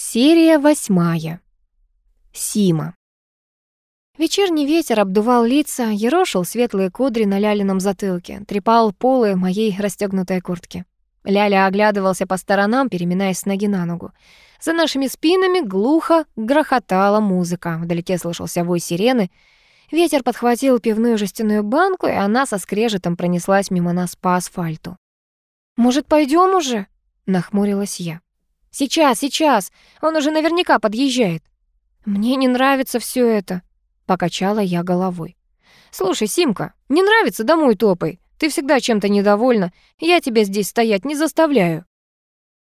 Серия восьмая. Сима. Вечерний ветер обдувал лица, ерошил светлые кудри на Лялином затылке, трепал полы моей расстёгнутой куртки. Ляля оглядывался по сторонам, переминаясь с ноги на ногу. За нашими спинами глухо грохотала музыка. Вдалеке слышался вой сирены. Ветер подхватил пивную жестяную банку, и она со скрежетом пронеслась мимо нас по асфальту. «Может, пойдем уже?» — нахмурилась я. Сейчас, сейчас. Он уже наверняка подъезжает. Мне не нравится все это, покачала я головой. Слушай, Симка, не нравится, домой топай. Ты всегда чем-то недовольна. Я тебя здесь стоять не заставляю.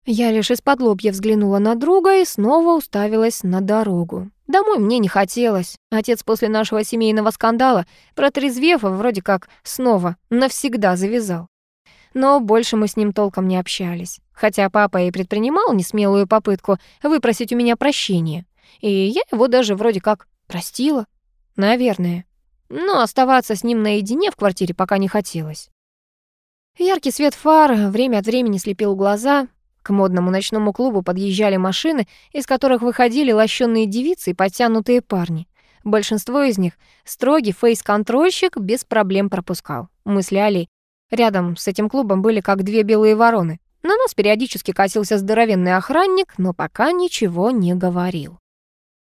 Я лишь из-под лобья взглянула на друга и снова уставилась на дорогу. Домой мне не хотелось. Отец после нашего семейного скандала, протрезвев, вроде как снова навсегда завязал но больше мы с ним толком не общались. Хотя папа и предпринимал несмелую попытку выпросить у меня прощения. И я его даже вроде как простила. Наверное. Но оставаться с ним наедине в квартире пока не хотелось. Яркий свет фар время от времени слепил глаза. К модному ночному клубу подъезжали машины, из которых выходили лощёные девицы и подтянутые парни. Большинство из них строгий фейс-контрольщик без проблем пропускал. Мы с Лялей Рядом с этим клубом были как две белые вороны. На нас периодически косился здоровенный охранник, но пока ничего не говорил.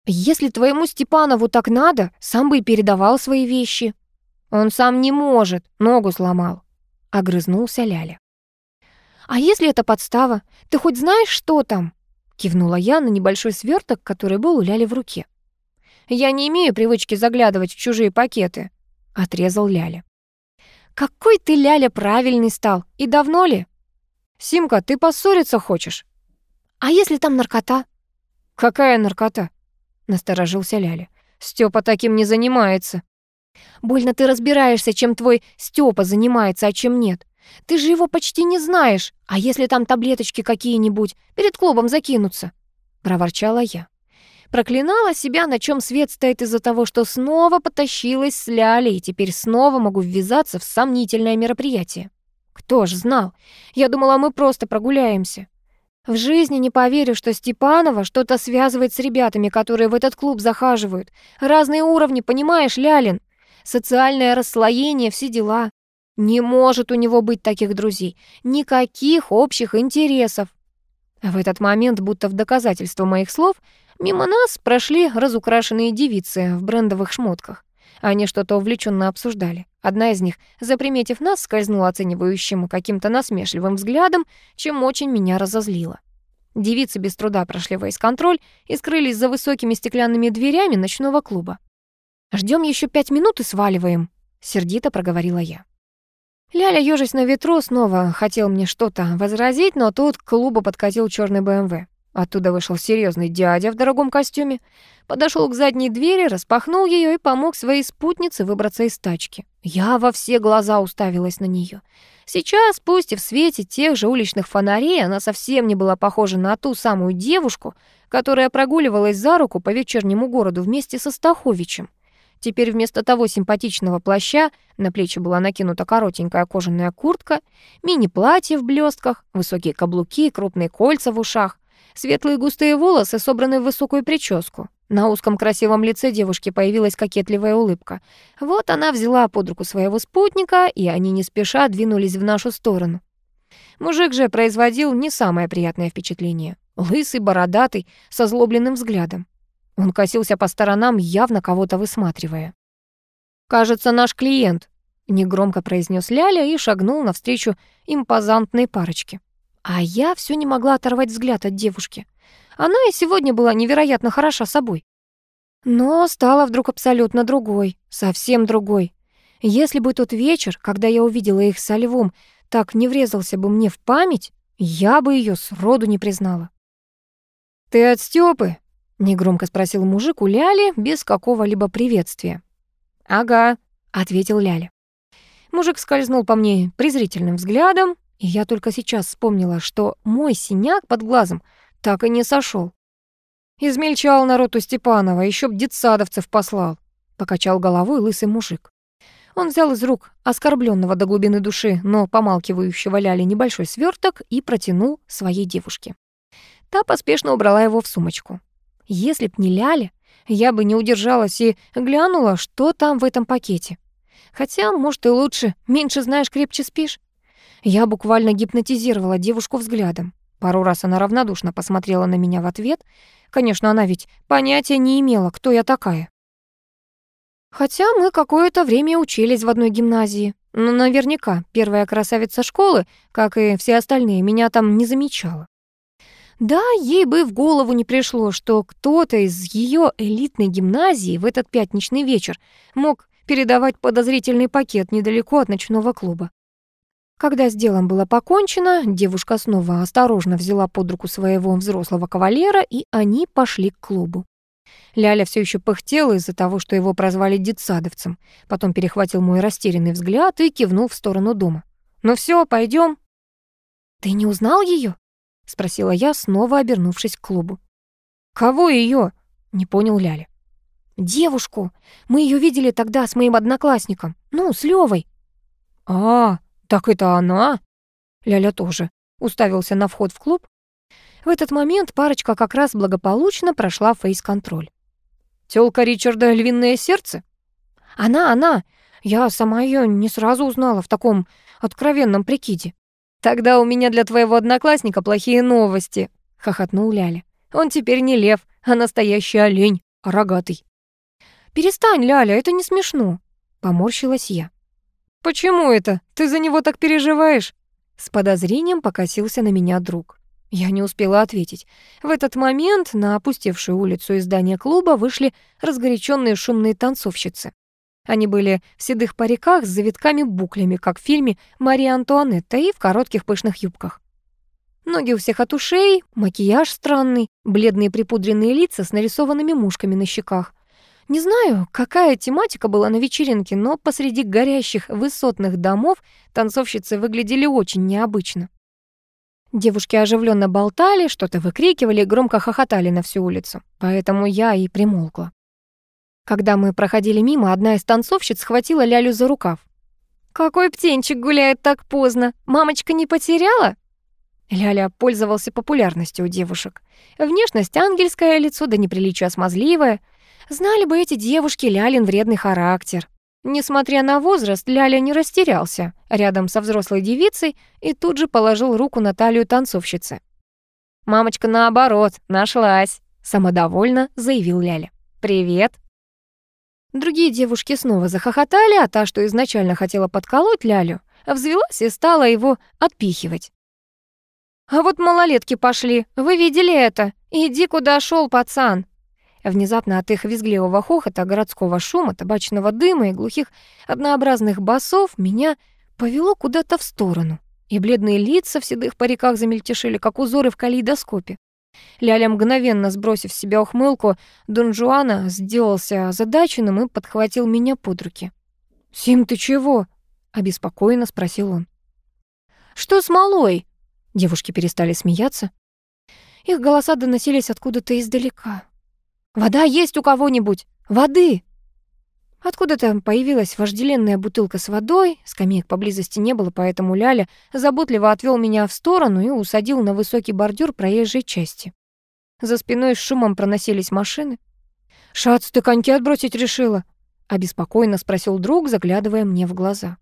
«Если твоему Степанову так надо, сам бы и передавал свои вещи». «Он сам не может, ногу сломал», — огрызнулся Ляля. «А если это подстава? Ты хоть знаешь, что там?» — кивнула я на небольшой сверток, который был у Ляли в руке. «Я не имею привычки заглядывать в чужие пакеты», — отрезал Ляля. «Какой ты, Ляля, правильный стал! И давно ли?» «Симка, ты поссориться хочешь?» «А если там наркота?» «Какая наркота?» — насторожился Ляля. «Стёпа таким не занимается». «Больно ты разбираешься, чем твой Стёпа занимается, а чем нет. Ты же его почти не знаешь. А если там таблеточки какие-нибудь перед клубом закинутся?» — проворчала я. Проклинала себя, на чем свет стоит из-за того, что снова потащилась с Лялей, и теперь снова могу ввязаться в сомнительное мероприятие. Кто ж знал? Я думала, мы просто прогуляемся. В жизни не поверю, что Степанова что-то связывает с ребятами, которые в этот клуб захаживают. Разные уровни, понимаешь, Лялин? Социальное расслоение, все дела. Не может у него быть таких друзей. Никаких общих интересов. В этот момент, будто в доказательство моих слов, Мимо нас прошли разукрашенные девицы в брендовых шмотках. Они что-то увлеченно обсуждали. Одна из них, заприметив нас, скользнула оценивающим каким-то насмешливым взглядом, чем очень меня разозлило. Девицы без труда прошли вейс-контроль и скрылись за высокими стеклянными дверями ночного клуба. Ждем еще пять минут и сваливаем», — сердито проговорила я. Ляля, ёжись на ветру, снова хотел мне что-то возразить, но тут к клубу подкатил черный БМВ. Оттуда вышел серьезный дядя в дорогом костюме, подошел к задней двери, распахнул ее и помог своей спутнице выбраться из тачки. Я во все глаза уставилась на нее. Сейчас, пусть и в свете тех же уличных фонарей, она совсем не была похожа на ту самую девушку, которая прогуливалась за руку по вечернему городу вместе со Стаховичем. Теперь вместо того симпатичного плаща на плечи была накинута коротенькая кожаная куртка, мини-платье в блестках, высокие каблуки, крупные кольца в ушах. Светлые густые волосы собраны в высокую прическу. На узком красивом лице девушки появилась кокетливая улыбка. Вот она взяла под руку своего спутника, и они не спеша двинулись в нашу сторону. Мужик же производил не самое приятное впечатление. Лысый, бородатый, со злобленным взглядом. Он косился по сторонам, явно кого-то высматривая. «Кажется, наш клиент», — негромко произнес Ляля и шагнул навстречу импозантной парочке. А я все не могла оторвать взгляд от девушки. Она и сегодня была невероятно хороша собой. Но стала вдруг абсолютно другой, совсем другой. Если бы тот вечер, когда я увидела их со львом, так не врезался бы мне в память, я бы ее сроду не признала. «Ты от Стёпы?» — негромко спросил мужик у Ляли без какого-либо приветствия. «Ага», — ответил Ляля. Мужик скользнул по мне презрительным взглядом, и я только сейчас вспомнила, что мой синяк под глазом так и не сошел. Измельчал народ у Степанова, еще б детсадовцев послал, покачал головой лысый мужик. Он взял из рук оскорбленного до глубины души, но помалкивающего Ляли небольшой сверток и протянул своей девушке. Та поспешно убрала его в сумочку. Если б не Ляля, я бы не удержалась и глянула, что там в этом пакете. Хотя, может, и лучше, меньше знаешь, крепче спишь. Я буквально гипнотизировала девушку взглядом. Пару раз она равнодушно посмотрела на меня в ответ. Конечно, она ведь понятия не имела, кто я такая. Хотя мы какое-то время учились в одной гимназии. Но наверняка первая красавица школы, как и все остальные, меня там не замечала. Да, ей бы в голову не пришло, что кто-то из ее элитной гимназии в этот пятничный вечер мог передавать подозрительный пакет недалеко от ночного клуба. Когда с делом было покончено, девушка снова осторожно взяла под руку своего взрослого кавалера, и они пошли к клубу. Ляля все еще пыхтела из-за того, что его прозвали детсадовцем. Потом перехватил мой растерянный взгляд и кивнул в сторону дома. «Ну все, пойдем. «Ты не узнал ее? спросила я, снова обернувшись к клубу. «Кого ее? не понял Ляля. «Девушку. Мы ее видели тогда с моим одноклассником. Ну, с Левой. «А, так это она?» Ляля тоже уставился на вход в клуб. В этот момент парочка как раз благополучно прошла фейс-контроль. «Тёлка Ричарда львиное сердце?» «Она, она! Я сама ее не сразу узнала в таком откровенном прикиде». «Тогда у меня для твоего одноклассника плохие новости», — хохотнул Ляля. «Он теперь не лев, а настоящий олень, рогатый». «Перестань, Ляля, это не смешно», — поморщилась я. «Почему это? Ты за него так переживаешь?» С подозрением покосился на меня друг. Я не успела ответить. В этот момент на опустевшую улицу из здания клуба вышли разгоряченные шумные танцовщицы. Они были в седых париках с завитками-буклями, как в фильме «Мария Антуанетта» и в коротких пышных юбках. Ноги у всех от ушей, макияж странный, бледные припудренные лица с нарисованными мушками на щеках. Не знаю, какая тематика была на вечеринке, но посреди горящих высотных домов танцовщицы выглядели очень необычно. Девушки оживленно болтали, что-то выкрикивали громко хохотали на всю улицу. Поэтому я и примолкла. Когда мы проходили мимо, одна из танцовщиц схватила Лялю за рукав. «Какой птенчик гуляет так поздно? Мамочка не потеряла?» Ляля пользовался популярностью у девушек. Внешность ангельская, лицо до неприличия смазливое — Знали бы эти девушки Лялин вредный характер. Несмотря на возраст, Ляля не растерялся рядом со взрослой девицей и тут же положил руку на талию танцовщицы. «Мамочка, наоборот, нашлась», — самодовольно заявил Ляля. «Привет». Другие девушки снова захохотали, а та, что изначально хотела подколоть Лялю, взвелась и стала его отпихивать. «А вот малолетки пошли, вы видели это? Иди, куда шел, пацан!» Внезапно от их визгливого хохота, городского шума, табачного дыма и глухих однообразных басов меня повело куда-то в сторону, и бледные лица в седых париках замельтешили, как узоры в калейдоскопе. Ляля, мгновенно сбросив с себя ухмылку, Дон Жуана сделался задаченным и подхватил меня под руки. «Сим, ты чего?» — обеспокоенно спросил он. «Что с малой?» Девушки перестали смеяться. Их голоса доносились откуда-то издалека. «Вода есть у кого-нибудь? Воды!» Откуда-то появилась вожделенная бутылка с водой, скамеек поблизости не было, поэтому Ляля заботливо отвел меня в сторону и усадил на высокий бордюр проезжей части. За спиной с шумом проносились машины. «Шац, ты коньки отбросить решила?» — обеспокоенно спросил друг, заглядывая мне в глаза.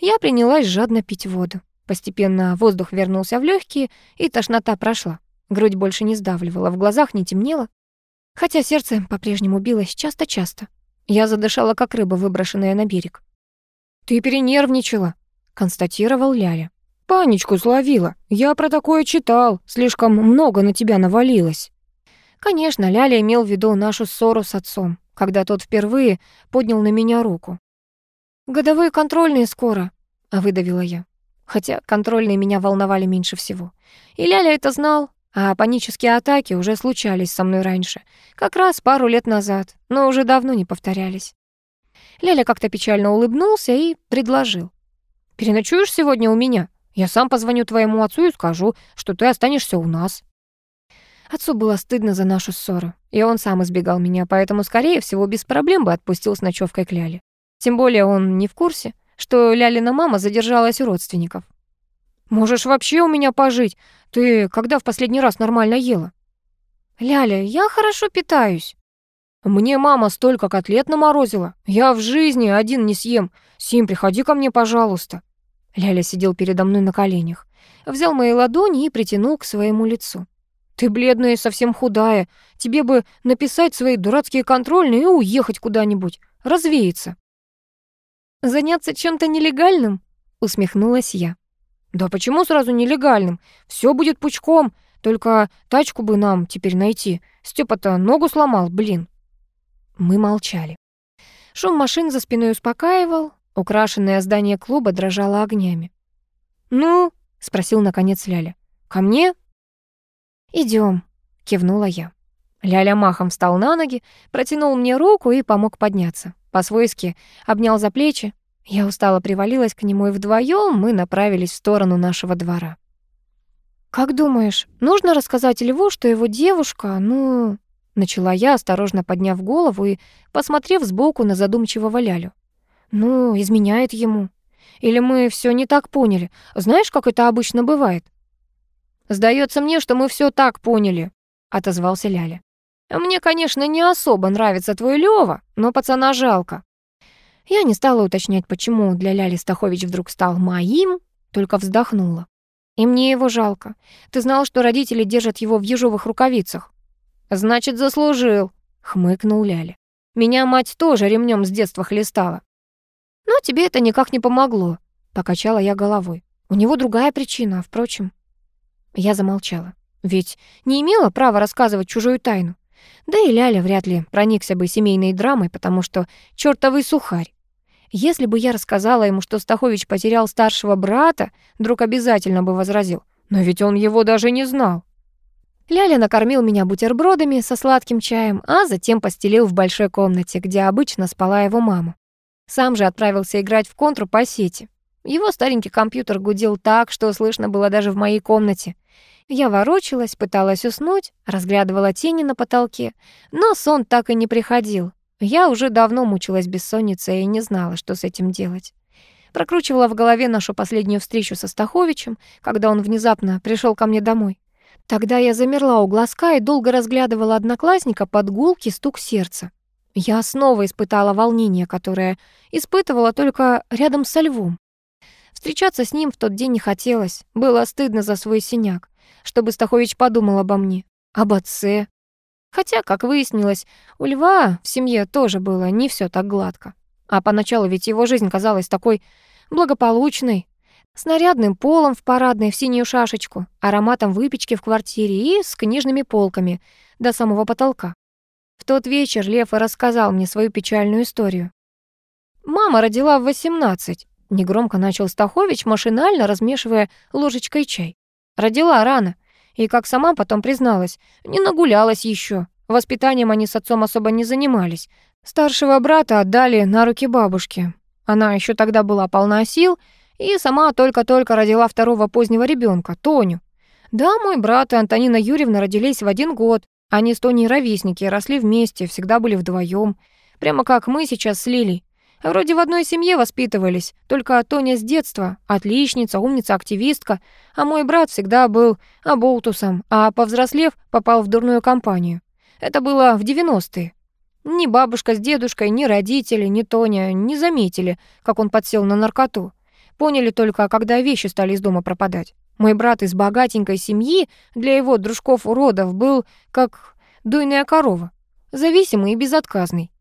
Я принялась жадно пить воду. Постепенно воздух вернулся в легкие, и тошнота прошла. Грудь больше не сдавливала, в глазах не темнело хотя сердце по-прежнему билось часто-часто. Я задышала, как рыба, выброшенная на берег. «Ты перенервничала», — констатировал Ляля. «Паничку словила. Я про такое читал. Слишком много на тебя навалилось». Конечно, Ляля имел в виду нашу ссору с отцом, когда тот впервые поднял на меня руку. «Годовые контрольные скоро», — выдавила я. Хотя контрольные меня волновали меньше всего. И Ляля это знал, а панические атаки уже случались со мной раньше, как раз пару лет назад, но уже давно не повторялись. Ляля как-то печально улыбнулся и предложил. «Переночуешь сегодня у меня? Я сам позвоню твоему отцу и скажу, что ты останешься у нас». Отцу было стыдно за нашу ссору, и он сам избегал меня, поэтому, скорее всего, без проблем бы отпустил с ночевкой к Ляле. Тем более он не в курсе, что Лялина мама задержалась у родственников. Можешь вообще у меня пожить. Ты когда в последний раз нормально ела? Ляля, я хорошо питаюсь. Мне мама столько котлет наморозила. Я в жизни один не съем. Сим, приходи ко мне, пожалуйста. Ляля сидел передо мной на коленях. Взял мои ладони и притянул к своему лицу. Ты бледная и совсем худая. Тебе бы написать свои дурацкие контрольные и уехать куда-нибудь. Развеяться. Заняться чем-то нелегальным? Усмехнулась я. Да почему сразу нелегальным? Все будет пучком. Только тачку бы нам теперь найти. Степа-то ногу сломал, блин. Мы молчали. Шум машин за спиной успокаивал. Украшенное здание клуба дрожало огнями. «Ну?» — спросил наконец Ляля. «Ко мне?» Идем, кивнула я. Ляля махом встал на ноги, протянул мне руку и помог подняться. По-свойски обнял за плечи. Я устало привалилась к нему, и вдвоем мы направились в сторону нашего двора. «Как думаешь, нужно рассказать Льву, что его девушка, ну...» Начала я, осторожно подняв голову и посмотрев сбоку на задумчивого Лялю. «Ну, изменяет ему. Или мы все не так поняли? Знаешь, как это обычно бывает?» «Сдается мне, что мы все так поняли», — отозвался Ляля. «Мне, конечно, не особо нравится твой Лёва, но пацана жалко». Я не стала уточнять, почему для Ляли Стахович вдруг стал моим, только вздохнула. «И мне его жалко. Ты знал, что родители держат его в ежовых рукавицах?» «Значит, заслужил», — хмыкнул Ляля. «Меня мать тоже ремнем с детства хлестала». «Но тебе это никак не помогло», — покачала я головой. «У него другая причина, впрочем». Я замолчала. Ведь не имела права рассказывать чужую тайну. Да и Ляля вряд ли проникся бы семейной драмой, потому что чертовый сухарь. Если бы я рассказала ему, что Стахович потерял старшего брата, друг обязательно бы возразил. Но ведь он его даже не знал. Ляля накормил меня бутербродами со сладким чаем, а затем постелил в большой комнате, где обычно спала его мама. Сам же отправился играть в контру по сети. Его старенький компьютер гудел так, что слышно было даже в моей комнате. Я ворочалась, пыталась уснуть, разглядывала тени на потолке, но сон так и не приходил. Я уже давно мучилась бессонницей и не знала, что с этим делать. Прокручивала в голове нашу последнюю встречу со Стаховичем, когда он внезапно пришел ко мне домой. Тогда я замерла у глазка и долго разглядывала одноклассника под гулкий стук сердца. Я снова испытала волнение, которое испытывала только рядом со львом. Встречаться с ним в тот день не хотелось, было стыдно за свой синяк, чтобы Стахович подумал обо мне, об отце. Хотя, как выяснилось, у льва в семье тоже было не все так гладко. А поначалу ведь его жизнь казалась такой благополучной, с нарядным полом в парадной в синюю шашечку, ароматом выпечки в квартире и с книжными полками до самого потолка. В тот вечер Лев и рассказал мне свою печальную историю. Мама родила в 18, негромко начал Стахович, машинально размешивая ложечкой чай. Родила рано, и, как сама потом призналась, не нагулялась еще. Воспитанием они с отцом особо не занимались. Старшего брата отдали на руки бабушке. Она еще тогда была полна сил — и сама только-только родила второго позднего ребенка, Тоню. Да, мой брат и Антонина Юрьевна родились в один год. Они с Тоней ровесники, росли вместе, всегда были вдвоем, Прямо как мы сейчас с Лилей. Вроде в одной семье воспитывались, только Тоня с детства отличница, умница, активистка, а мой брат всегда был оболтусом, а повзрослев, попал в дурную компанию. Это было в 90-е. Ни бабушка с дедушкой, ни родители, ни Тоня не заметили, как он подсел на наркоту. Поняли только, когда вещи стали из дома пропадать. Мой брат из богатенькой семьи для его дружков-уродов был как дуйная корова, зависимый и безотказный.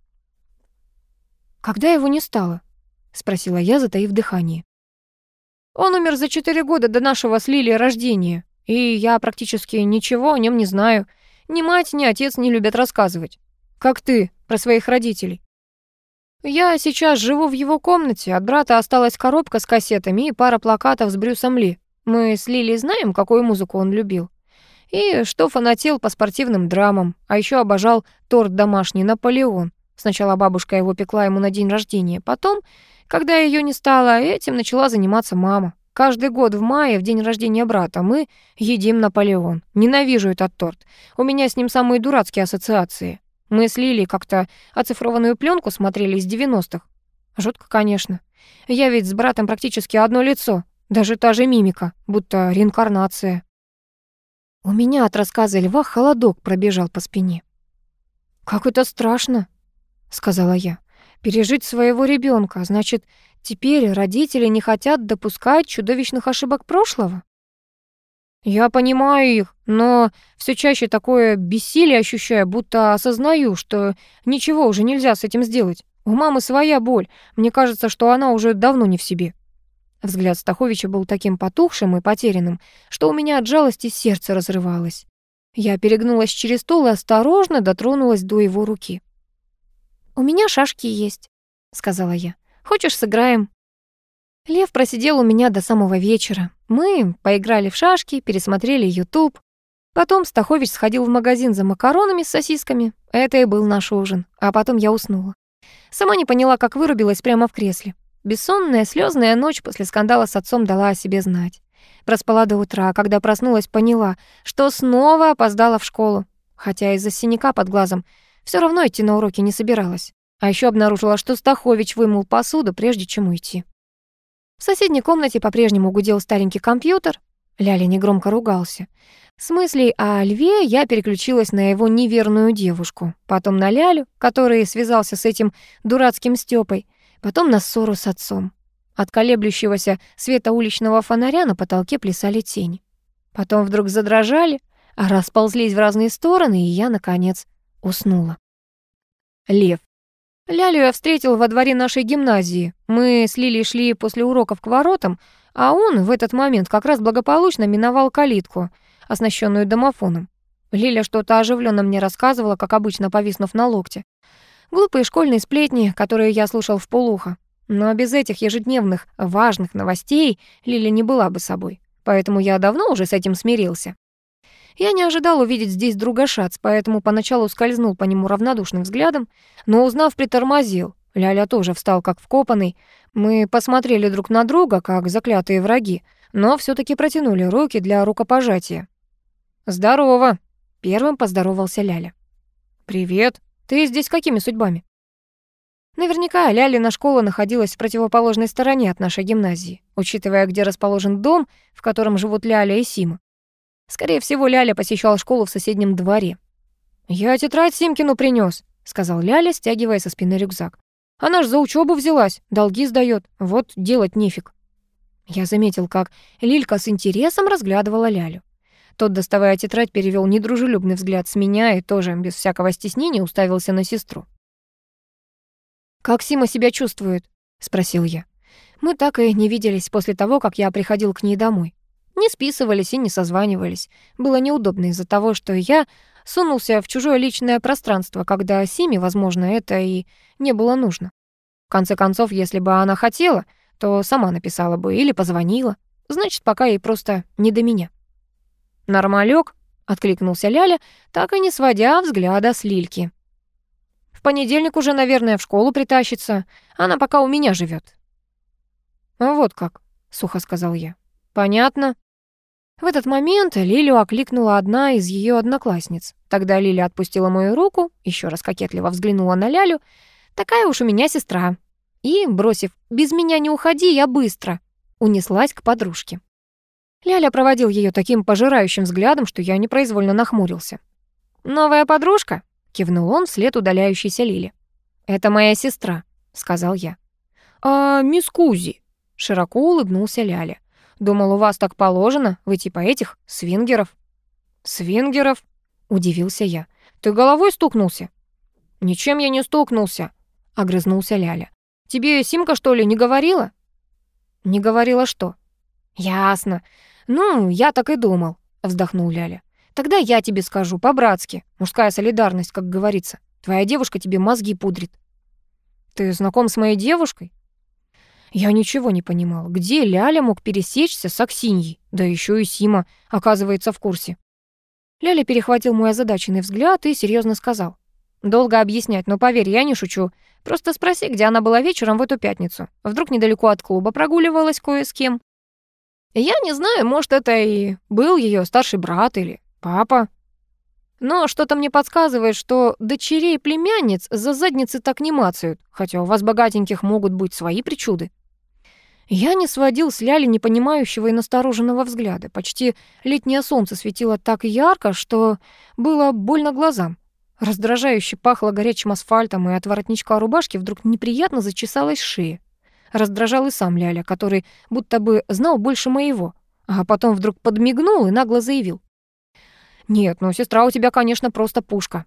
«Когда его не стало?» — спросила я, затаив дыхание. «Он умер за четыре года до нашего с Лили рождения, и я практически ничего о нем не знаю. Ни мать, ни отец не любят рассказывать. Как ты про своих родителей?» Я сейчас живу в его комнате, от брата осталась коробка с кассетами и пара плакатов с Брюсом Ли. Мы с Лили знаем, какую музыку он любил. И что фанател по спортивным драмам, а еще обожал торт домашний «Наполеон». Сначала бабушка его пекла ему на день рождения, потом, когда ее не стало, этим начала заниматься мама. Каждый год в мае, в день рождения брата, мы едим Наполеон. Ненавижу этот торт. У меня с ним самые дурацкие ассоциации. Мы с Лилей как-то оцифрованную пленку смотрели из 90-х. Жутко, конечно. Я ведь с братом практически одно лицо. Даже та же мимика, будто реинкарнация. У меня от рассказа льва холодок пробежал по спине. «Как это страшно», — сказала я. «Пережить своего ребенка, значит, теперь родители не хотят допускать чудовищных ошибок прошлого?» «Я понимаю их, но все чаще такое бессилие ощущаю, будто осознаю, что ничего уже нельзя с этим сделать. У мамы своя боль. Мне кажется, что она уже давно не в себе». Взгляд Стаховича был таким потухшим и потерянным, что у меня от жалости сердце разрывалось. Я перегнулась через стол и осторожно дотронулась до его руки. «У меня шашки есть», — сказала я. «Хочешь, сыграем?» Лев просидел у меня до самого вечера. Мы поиграли в шашки, пересмотрели YouTube. Потом Стахович сходил в магазин за макаронами с сосисками. Это и был наш ужин. А потом я уснула. Сама не поняла, как вырубилась прямо в кресле. Бессонная, слезная ночь после скандала с отцом дала о себе знать. Проспала до утра, а когда проснулась, поняла, что снова опоздала в школу. Хотя из-за синяка под глазом все равно идти на уроки не собиралась. А еще обнаружила, что Стахович вымыл посуду, прежде чем уйти. В соседней комнате по-прежнему гудел старенький компьютер. Ляля негромко ругался. С мыслей о льве я переключилась на его неверную девушку, потом на Лялю, который связался с этим дурацким Стёпой, потом на ссору с отцом. От колеблющегося света уличного фонаря на потолке плясали тени. Потом вдруг задрожали, а расползлись в разные стороны, и я, наконец, уснула. Лев. Лялю я встретил во дворе нашей гимназии. Мы с Лилей шли после уроков к воротам, а он в этот момент как раз благополучно миновал калитку, оснащенную домофоном. Лиля что-то оживленно мне рассказывала, как обычно повиснув на локте. Глупые школьные сплетни, которые я слушал в полухо. Но без этих ежедневных важных новостей Лиля не была бы собой. Поэтому я давно уже с этим смирился. Я не ожидал увидеть здесь друга Шац, поэтому поначалу скользнул по нему равнодушным взглядом, но, узнав, притормозил. Ляля тоже встал как вкопанный. Мы посмотрели друг на друга, как заклятые враги, но все таки протянули руки для рукопожатия. «Здорово!» — первым поздоровался Ляля. «Привет! Ты здесь какими судьбами?» Наверняка Лялина школа находилась в противоположной стороне от нашей гимназии, учитывая, где расположен дом, в котором живут Ляля и Сима. Скорее всего, Ляля посещала школу в соседнем дворе. «Я тетрадь Симкину принёс», — сказал Ляля, стягивая со спины рюкзак. «Она ж за учебу взялась, долги сдаёт, вот делать нефиг». Я заметил, как Лилька с интересом разглядывала Лялю. Тот, доставая тетрадь, перевёл недружелюбный взгляд с меня и тоже без всякого стеснения уставился на сестру. «Как Сима себя чувствует?» — спросил я. Мы так и не виделись после того, как я приходил к ней домой. Не списывались и не созванивались. Было неудобно из-за того, что я сунулся в чужое личное пространство, когда Симе, возможно, это и не было нужно. В конце концов, если бы она хотела, то сама написала бы или позвонила. Значит, пока ей просто не до меня. «Нормалёк», — откликнулся Ляля, так и не сводя взгляда с Лильки. В понедельник уже, наверное, в школу притащится. Она пока у меня живет. «Вот как», — сухо сказал я. «Понятно». В этот момент Лилю окликнула одна из ее одноклассниц. Тогда Лиля отпустила мою руку, еще раз кокетливо взглянула на Лялю. «Такая уж у меня сестра». И, бросив «без меня не уходи, я быстро», унеслась к подружке. Ляля проводил ее таким пожирающим взглядом, что я непроизвольно нахмурился. «Новая подружка?» кивнул он вслед удаляющейся Лили. «Это моя сестра», — сказал я. «А мисс Кузи?» — широко улыбнулся Ляля. «Думал, у вас так положено, вы типа этих свингеров». «Свингеров?» — удивился я. «Ты головой стукнулся?» «Ничем я не стукнулся», — огрызнулся Ляля. «Тебе Симка, что ли, не говорила?» «Не говорила что?» «Ясно. Ну, я так и думал», — вздохнул Ляля. Тогда я тебе скажу, по-братски. Мужская солидарность, как говорится. Твоя девушка тебе мозги пудрит. Ты знаком с моей девушкой? Я ничего не понимал. Где Ляля мог пересечься с Аксиньей? Да еще и Сима, оказывается, в курсе. Ляля перехватил мой озадаченный взгляд и серьезно сказал. «Долго объяснять, но поверь, я не шучу. Просто спроси, где она была вечером в эту пятницу. Вдруг недалеко от клуба прогуливалась кое с кем. Я не знаю, может, это и был ее старший брат или Папа? Но что-то мне подсказывает, что дочерей племянниц за задницы так не мацают, хотя у вас богатеньких могут быть свои причуды. Я не сводил с Ляли непонимающего и настороженного взгляда. Почти летнее солнце светило так ярко, что было больно глазам. Раздражающе пахло горячим асфальтом, и от воротничка рубашки вдруг неприятно зачесалась шея. Раздражал и сам Ляля, который будто бы знал больше моего, а потом вдруг подмигнул и нагло заявил. «Нет, ну сестра у тебя, конечно, просто пушка».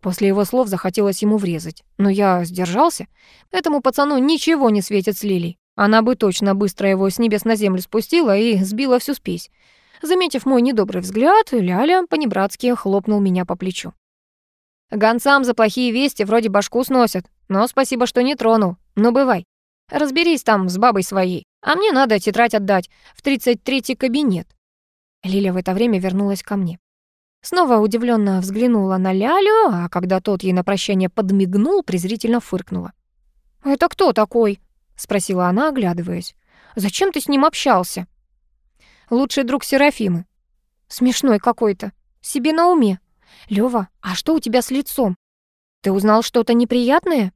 После его слов захотелось ему врезать, но я сдержался. Этому пацану ничего не светит с Лилей. Она бы точно быстро его с небес на землю спустила и сбила всю спесь. Заметив мой недобрый взгляд, Ляля по-небратски хлопнул меня по плечу. «Гонцам за плохие вести вроде башку сносят, но спасибо, что не тронул. Ну, бывай. Разберись там с бабой своей, а мне надо тетрадь отдать в 33-й кабинет». Лиля в это время вернулась ко мне. Снова удивленно взглянула на Лялю, а когда тот ей на прощание подмигнул, презрительно фыркнула. «Это кто такой?» — спросила она, оглядываясь. «Зачем ты с ним общался?» «Лучший друг Серафимы». «Смешной какой-то. Себе на уме. Лёва, а что у тебя с лицом? Ты узнал что-то неприятное?»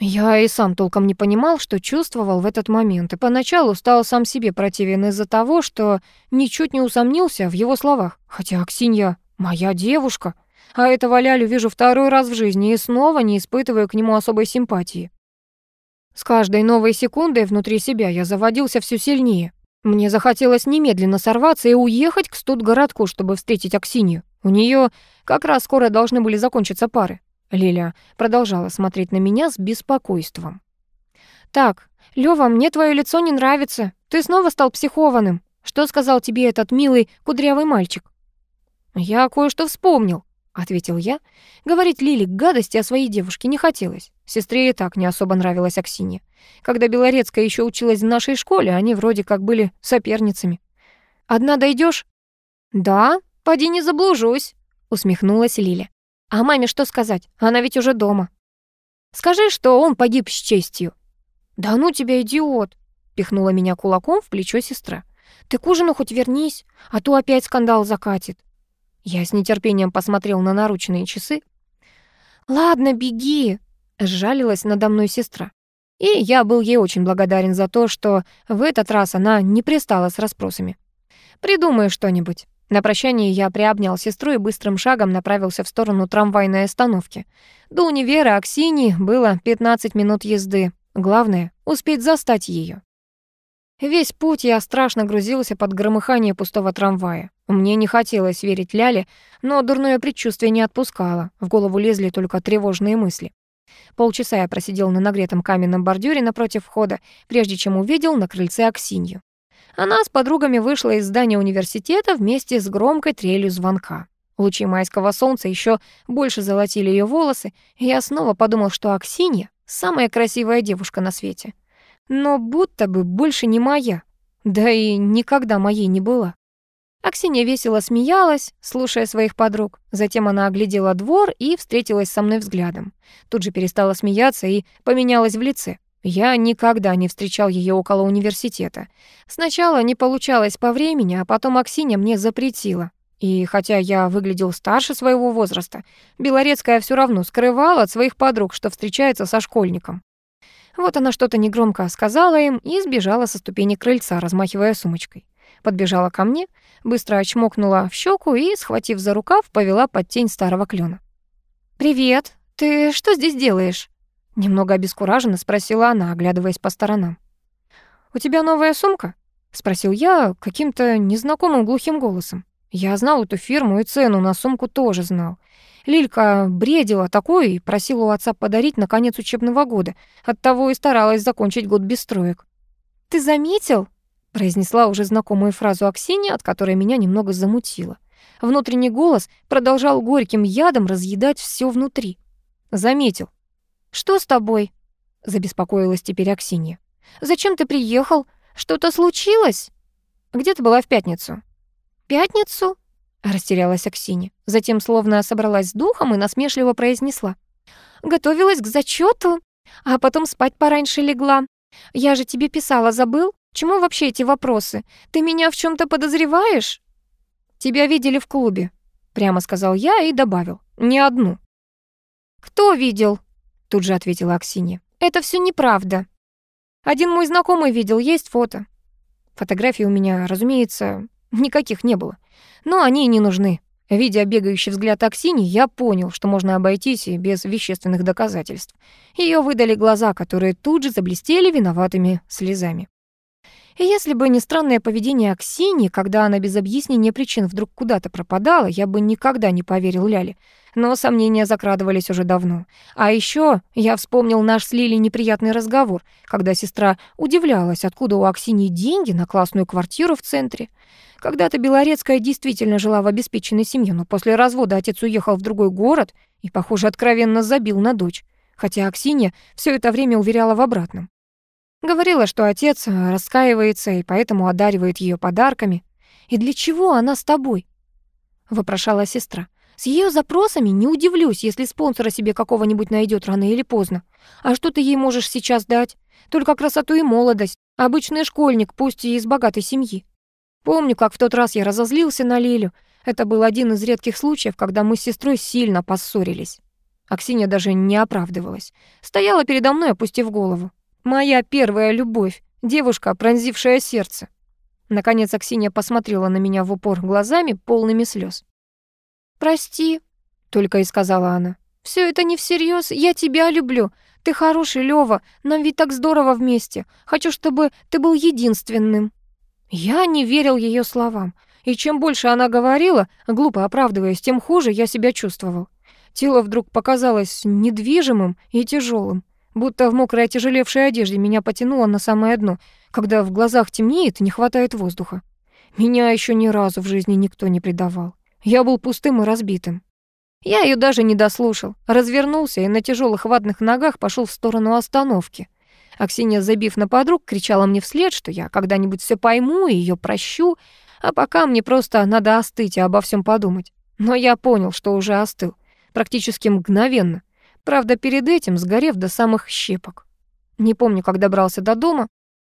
Я и сам толком не понимал, что чувствовал в этот момент, и поначалу стал сам себе противен из-за того, что ничуть не усомнился в его словах. Хотя Аксинья — моя девушка, а этого Лялю вижу второй раз в жизни и снова не испытываю к нему особой симпатии. С каждой новой секундой внутри себя я заводился все сильнее. Мне захотелось немедленно сорваться и уехать к студгородку, чтобы встретить Аксинью. У нее как раз скоро должны были закончиться пары. Лиля продолжала смотреть на меня с беспокойством. «Так, Лёва, мне твое лицо не нравится. Ты снова стал психованным. Что сказал тебе этот милый кудрявый мальчик?» «Я кое-что вспомнил», ответил я. Говорить Лиле гадости о своей девушке не хотелось. Сестре и так не особо нравилась Аксинья. Когда Белорецкая еще училась в нашей школе, они вроде как были соперницами. «Одна дойдешь? «Да, поди не заблужусь», — усмехнулась Лиля. «А маме что сказать? Она ведь уже дома». «Скажи, что он погиб с честью». «Да ну тебя, идиот!» — пихнула меня кулаком в плечо сестра. «Ты к ужину хоть вернись, а то опять скандал закатит». Я с нетерпением посмотрел на наручные часы. «Ладно, беги», — сжалилась надо мной сестра. И я был ей очень благодарен за то, что в этот раз она не пристала с расспросами. «Придумай что-нибудь». На прощание я приобнял сестру и быстрым шагом направился в сторону трамвайной остановки. До универа Аксини было 15 минут езды. Главное — успеть застать ее. Весь путь я страшно грузился под громыхание пустого трамвая. Мне не хотелось верить Ляле, но дурное предчувствие не отпускало. В голову лезли только тревожные мысли. Полчаса я просидел на нагретом каменном бордюре напротив входа, прежде чем увидел на крыльце Аксинью. Она с подругами вышла из здания университета вместе с громкой трелью звонка. Лучи майского солнца еще больше золотили ее волосы, и я снова подумал, что Аксинья — самая красивая девушка на свете. Но будто бы больше не моя, да и никогда моей не была. Аксинья весело смеялась, слушая своих подруг. Затем она оглядела двор и встретилась со мной взглядом. Тут же перестала смеяться и поменялась в лице. Я никогда не встречал ее около университета. Сначала не получалось по времени, а потом Аксинья мне запретила. И хотя я выглядел старше своего возраста, Белорецкая все равно скрывала от своих подруг, что встречается со школьником. Вот она что-то негромко сказала им и сбежала со ступени крыльца, размахивая сумочкой подбежала ко мне, быстро очмокнула в щеку и, схватив за рукав, повела под тень старого клена. «Привет, ты что здесь делаешь?» Немного обескураженно спросила она, оглядываясь по сторонам. «У тебя новая сумка?» — спросил я каким-то незнакомым глухим голосом. Я знал эту фирму и цену на сумку тоже знал. Лилька бредила такой и просила у отца подарить на конец учебного года. Оттого и старалась закончить год без строек. «Ты заметил?» произнесла уже знакомую фразу Аксинья, от которой меня немного замутило. Внутренний голос продолжал горьким ядом разъедать все внутри. Заметил. «Что с тобой?» — забеспокоилась теперь Аксинья. «Зачем ты приехал? Что-то случилось?» «Где ты была в пятницу?» «Пятницу?» — растерялась Аксинья. Затем словно собралась с духом и насмешливо произнесла. «Готовилась к зачету, а потом спать пораньше легла. Я же тебе писала, забыл? Чему вообще эти вопросы? Ты меня в чем то подозреваешь?» «Тебя видели в клубе», — прямо сказал я и добавил. «Не одну». «Кто видел?» — тут же ответила Аксинья. «Это все неправда». Один мой знакомый видел, есть фото. Фотографий у меня, разумеется, никаких не было. Но они и не нужны. Видя бегающий взгляд Аксини, я понял, что можно обойтись и без вещественных доказательств. Ее выдали глаза, которые тут же заблестели виноватыми слезами. И если бы не странное поведение Аксини, когда она без объяснения причин вдруг куда-то пропадала, я бы никогда не поверил Ляле. Но сомнения закрадывались уже давно. А еще я вспомнил наш с Лилей неприятный разговор, когда сестра удивлялась, откуда у Аксини деньги на классную квартиру в центре. Когда-то Белорецкая действительно жила в обеспеченной семье, но после развода отец уехал в другой город и, похоже, откровенно забил на дочь, хотя Аксинья все это время уверяла в обратном. Говорила, что отец раскаивается и поэтому одаривает ее подарками. «И для чего она с тобой?» — вопрошала сестра. «С ее запросами не удивлюсь, если спонсора себе какого-нибудь найдет рано или поздно. А что ты ей можешь сейчас дать? Только красоту и молодость. Обычный школьник, пусть и из богатой семьи. Помню, как в тот раз я разозлился на Лилю. Это был один из редких случаев, когда мы с сестрой сильно поссорились. Аксинья даже не оправдывалась. Стояла передо мной, опустив голову. Моя первая любовь, девушка, пронзившая сердце. Наконец Аксинья посмотрела на меня в упор глазами, полными слез. «Прости», — только и сказала она. Все это не всерьез. Я тебя люблю. Ты хороший, Лёва. Нам ведь так здорово вместе. Хочу, чтобы ты был единственным». Я не верил ее словам, и чем больше она говорила, глупо оправдываясь, тем хуже я себя чувствовал. Тело вдруг показалось недвижимым и тяжелым, будто в мокрой отяжелевшей одежде меня потянуло на самое дно, когда в глазах темнеет и не хватает воздуха. Меня еще ни разу в жизни никто не предавал. Я был пустым и разбитым. Я ее даже не дослушал, развернулся и на тяжелых ватных ногах пошел в сторону остановки. Аксинья, забив на подруг, кричала мне вслед, что я когда-нибудь все пойму и ее прощу, а пока мне просто надо остыть и обо всем подумать. Но я понял, что уже остыл, практически мгновенно. Правда, перед этим сгорев до самых щепок. Не помню, как добрался до дома.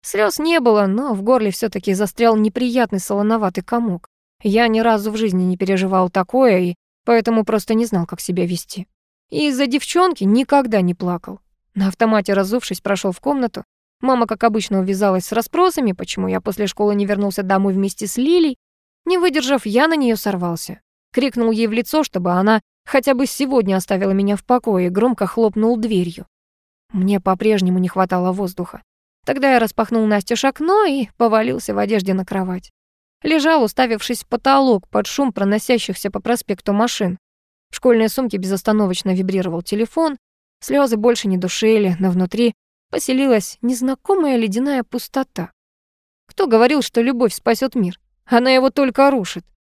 Слез не было, но в горле все таки застрял неприятный солоноватый комок. Я ни разу в жизни не переживал такое и поэтому просто не знал, как себя вести. И из-за девчонки никогда не плакал. На автомате разувшись, прошел в комнату. Мама, как обычно, увязалась с расспросами, почему я после школы не вернулся домой вместе с Лилей. Не выдержав, я на нее сорвался. Крикнул ей в лицо, чтобы она хотя бы сегодня оставила меня в покое, и громко хлопнул дверью. Мне по-прежнему не хватало воздуха. Тогда я распахнул Настеж окно и повалился в одежде на кровать. Лежал, уставившись в потолок под шум проносящихся по проспекту машин. В школьной сумке безостановочно вибрировал телефон, Слезы больше не душили, но внутри поселилась незнакомая ледяная пустота. Кто говорил, что любовь спасет мир? Она его только рушит.